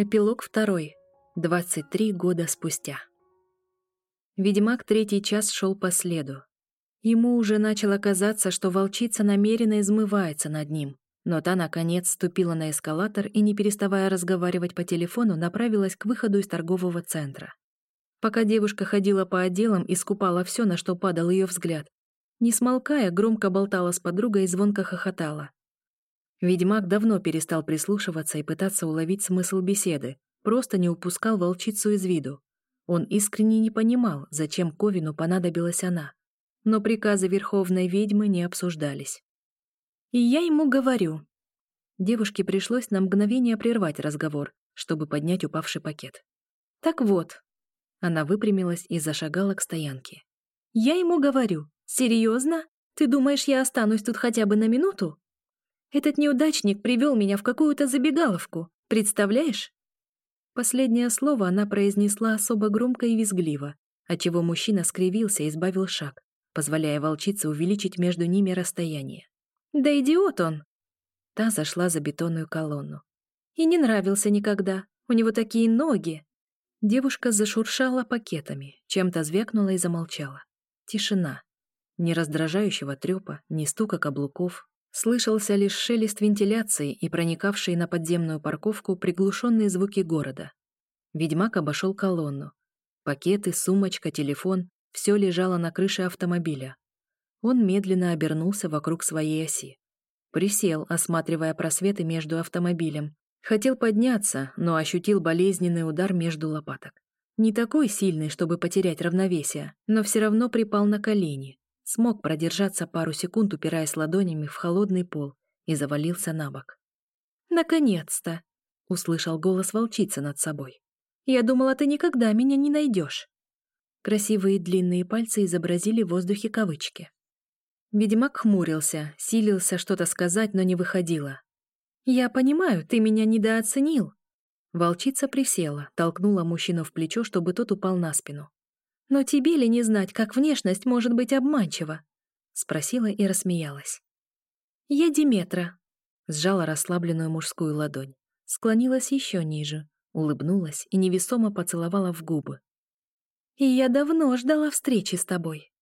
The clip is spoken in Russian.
Эпилог второй. 23 года спустя. Ведьмак третий час шел по следу. Ему уже начало казаться, что волчица намеренно измывается над ним, но та, наконец, ступила на эскалатор и, не переставая разговаривать по телефону, направилась к выходу из торгового центра. Пока девушка ходила по отделам и скупала все, на что падал ее взгляд, не смолкая, громко болтала с подругой и звонко хохотала. Ведьмак давно перестал прислушиваться и пытаться уловить смысл беседы, просто не упускал волчицу из виду. Он искренне не понимал, зачем Ковину понадобилась она. Но приказы Верховной Ведьмы не обсуждались. И я ему говорю. Девушке пришлось на мгновение прервать разговор, чтобы поднять упавший пакет. Так вот. Она выпрямилась и зашагала к стоянке. Я ему говорю, серьезно? Ты думаешь, я останусь тут хотя бы на минуту? Этот неудачник привел меня в какую-то забегаловку, представляешь?» Последнее слово она произнесла особо громко и визгливо, отчего мужчина скривился и избавил шаг, позволяя волчице увеличить между ними расстояние. «Да идиот он!» Та зашла за бетонную колонну. «И не нравился никогда. У него такие ноги!» Девушка зашуршала пакетами, чем-то звякнула и замолчала. Тишина. Ни раздражающего трёпа, ни стука каблуков, Слышался лишь шелест вентиляции и проникавшие на подземную парковку приглушенные звуки города. Ведьмак обошел колонну. Пакеты, сумочка, телефон — все лежало на крыше автомобиля. Он медленно обернулся вокруг своей оси. Присел, осматривая просветы между автомобилем. Хотел подняться, но ощутил болезненный удар между лопаток. Не такой сильный, чтобы потерять равновесие, но все равно припал на колени. Смог продержаться пару секунд, упираясь ладонями в холодный пол, и завалился на бок. «Наконец-то!» — услышал голос волчицы над собой. «Я думала, ты никогда меня не найдешь. Красивые длинные пальцы изобразили в воздухе кавычки. Ведьмак хмурился, силился что-то сказать, но не выходило. «Я понимаю, ты меня недооценил». Волчица присела, толкнула мужчину в плечо, чтобы тот упал на спину. «Но тебе ли не знать, как внешность может быть обманчива?» — спросила и рассмеялась. «Я Диметра», — сжала расслабленную мужскую ладонь, склонилась еще ниже, улыбнулась и невесомо поцеловала в губы. «И я давно ждала встречи с тобой».